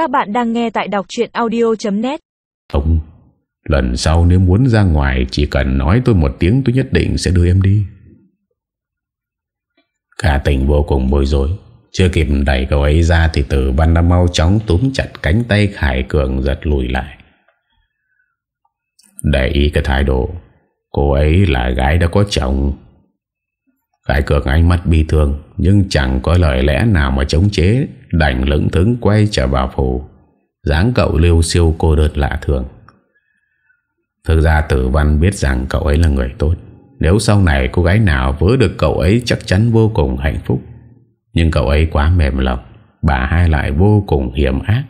Các bạn đang nghe tại đọc chuyện audio.net Ông, Lần sau nếu muốn ra ngoài, Chỉ cần nói tôi một tiếng, tôi nhất định sẽ đưa em đi. Cả tình vô cùng bối rối. Chưa kịp đẩy cậu ấy ra Thì tử văn đã mau chóng túm chặt cánh tay Khải Cường giật lùi lại. Để ý cái thái độ, Cô ấy là gái đã có chồng. Khải Cường ánh mắt bi thương, Nhưng chẳng có lời lẽ nào mà chống chế, Đành lững thững quay trở vào phủ. Dáng cậu liêu siêu cô đơn lạ thường. Thực ra tử văn biết rằng cậu ấy là người tốt. Nếu sau này cô gái nào vớ được cậu ấy chắc chắn vô cùng hạnh phúc. Nhưng cậu ấy quá mềm lòng, Bà hai lại vô cùng hiểm ác.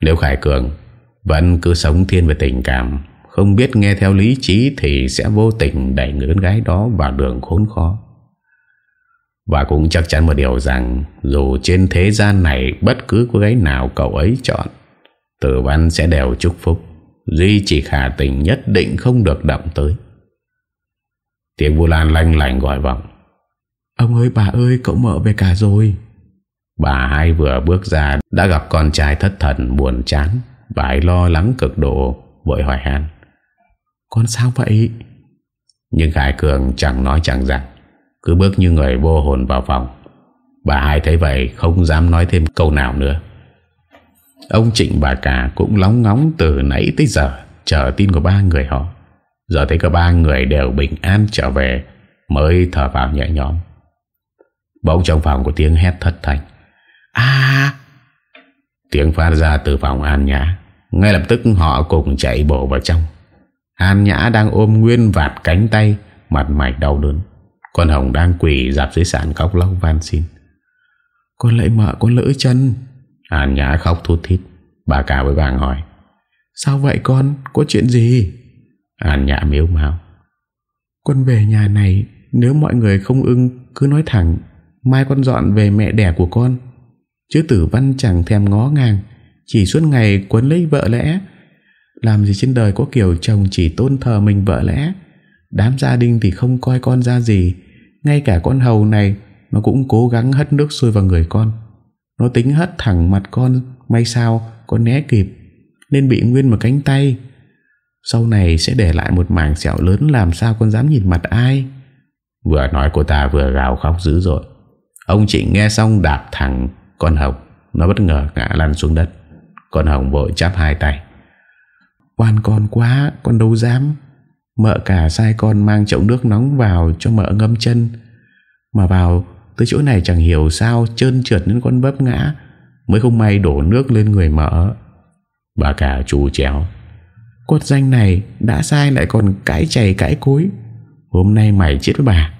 Nếu Khải Cường Vẫn cứ sống thiên về tình cảm không biết nghe theo lý trí Thì sẽ vô tình đẩy người con gái đó Vào đường khốn khó. Và cũng chắc chắn một điều rằng Dù trên thế gian này Bất cứ cô gái nào cậu ấy chọn Tử văn sẽ đều chúc phúc Duy chỉ khả tình nhất định không được động tới. Tiếng Vũ Lan lanh lành gọi vọng Ông ơi bà ơi cậu mợ về cả rồi. Bà hai vừa bước ra Đã gặp con trai thất thần buồn chán Bà ấy lo lắng cực độ Vội hỏi han Con sao vậy? Nhưng Khải Cường chẳng nói chẳng rằng Cứ bước như người vô hồn vào phòng. Bà hai thấy vậy Không dám nói thêm câu nào nữa. Ông Trịnh bà cả cũng lóng ngóng từ nãy tới giờ Chờ tin của ba người họ. Giờ thấy cả ba người đều bình an trở về Mới thở vào nhẹ nhõm. Bỗng trong phòng có tiếng hét thất thành À! Tiếng phát ra từ phòng An Nhã. Ngay lập tức họ cùng chạy bộ vào trong Hàn Nhã đang ôm nguyên vạt cánh tay Mặt mày đau đớn. Con Hồng đang quỳ dạp dưới sàn khóc lóc van xin. Con lại mợ con lỡ chân. Hàn Nhã khóc thút thít. Bà cả với vàng hỏi Sao vậy con? Có chuyện gì? Hàn Nhã miếu mau Con về nhà này Nếu mọi người không ưng cứ nói thẳng Mai con dọn về mẹ đẻ của con. Chứ tử văn chẳng thèm ngó ngàng, Chỉ suốt ngày quấn lấy vợ lẽ làm gì trên đời có kiểu chồng chỉ tôn thờ mình vợ lẽ? Đám gia đình thì không coi con ra gì. Ngay cả con hầu này, Nó cũng cố gắng hất nước sôi vào người con. Nó tính hất thẳng mặt con, May sao con né kịp, Nên bị nguyên một cánh tay. Sau này sẽ để lại một mảng sẹo lớn, Làm sao con dám nhìn mặt ai? Vừa nói cô ta vừa gào khóc dữ dội. Ông Trịnh nghe xong đạp thẳng Con Hồng. Nó bất ngờ ngã lăn xuống đất. Con Hồng vội chắp hai tay. Oan con quá, Con đâu dám. Mợ cả sai con mang chậu nước nóng vào Cho mợ ngâm chân. Mà vào, tới chỗ này chẳng hiểu sao Trơn trượt nên con vấp ngã, Mới không may đổ nước lên người mợ. Bà cả chú chéo Con danh này đã sai lại còn cãi chày cãi cối. Hôm nay mày chết với bà.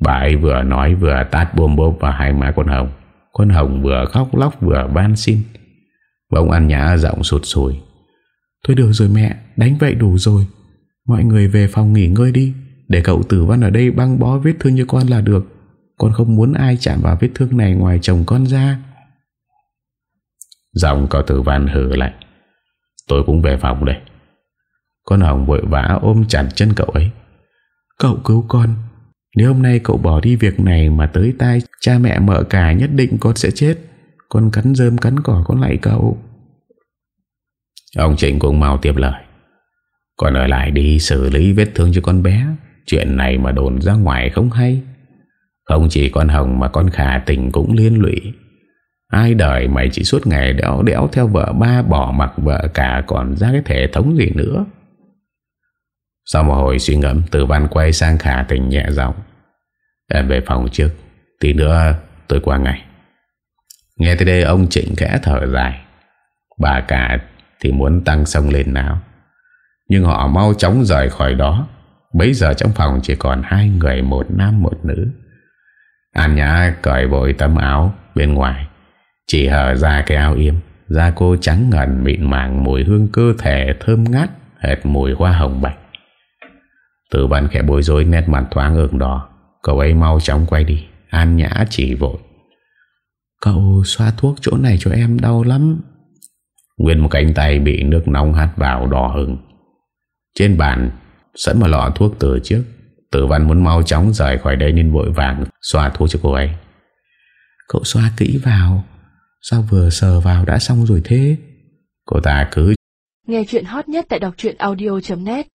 Bà ấy vừa nói vừa tát bôm bốp vào hai má con Hồng. Con Hồng vừa khóc lóc vừa van xin. Bỗng ăn nhã giọng sụt sùi. Thôi được rồi mẹ Đánh vậy đủ rồi. Mọi người về phòng nghỉ ngơi đi Để cậu tử văn ở đây băng bó vết thương cho con là được. Con không muốn ai chạm vào vết thương này Ngoài chồng con ra. Giọng cậu tử văn hử lại Tôi cũng về phòng đây. Con Hồng vội vã ôm chặt chân cậu ấy. Cậu cứu con. Nếu hôm nay cậu bỏ đi việc này Mà tới tai cha mẹ mợ cả Nhất định con sẽ chết. Con cắn rơm cắn cỏ con lại cậu Ông Trịnh cũng mau tiếp lời. Con ở lại đi xử lý vết thương cho con bé. Chuyện này mà đồn ra ngoài không hay. Không chỉ con Hồng mà con Khả Tình cũng liên lụy. Ai đời mày chỉ suốt ngày đéo đéo theo vợ ba bỏ mặc vợ cả còn ra cái thể thống gì nữa. Sau một hồi suy ngẫm, từ văn quay sang khả tình nhẹ giọng. Em về phòng trước, Tí nữa tôi qua ngày Nghe tới đây, ông Trịnh khẽ thở dài. Bà cả thì muốn tăng sông lên nào. Nhưng họ mau chóng rời khỏi đó. Bây giờ trong phòng chỉ còn hai người, Một nam, một nữ. An Nhã cởi vội tấm áo bên ngoài. Chỉ hở ra cái áo yếm. Da cô trắng ngần, mịn màng, Mùi hương cơ thể thơm ngát, Hệt mùi hoa hồng bạch. Tử văn khẽ bối rối, nét mặt thoáng ửng đỏ. Cậu ấy mau chóng quay đi. An nhã chỉ vội. Cậu xoa thuốc chỗ này cho em, đau lắm. Nguyên một cánh tay bị nước nóng hắt vào đỏ hừng. Trên bàn Sẵn một lọ thuốc từ trước. Tử văn muốn mau chóng rời khỏi đây Nên vội vàng xoa thuốc cho cô ấy. Cậu xoa kỹ vào. Sao vừa sờ vào đã xong rồi thế? Cô ta cứ Nghe chuyện hot nhất tại đọc audio.net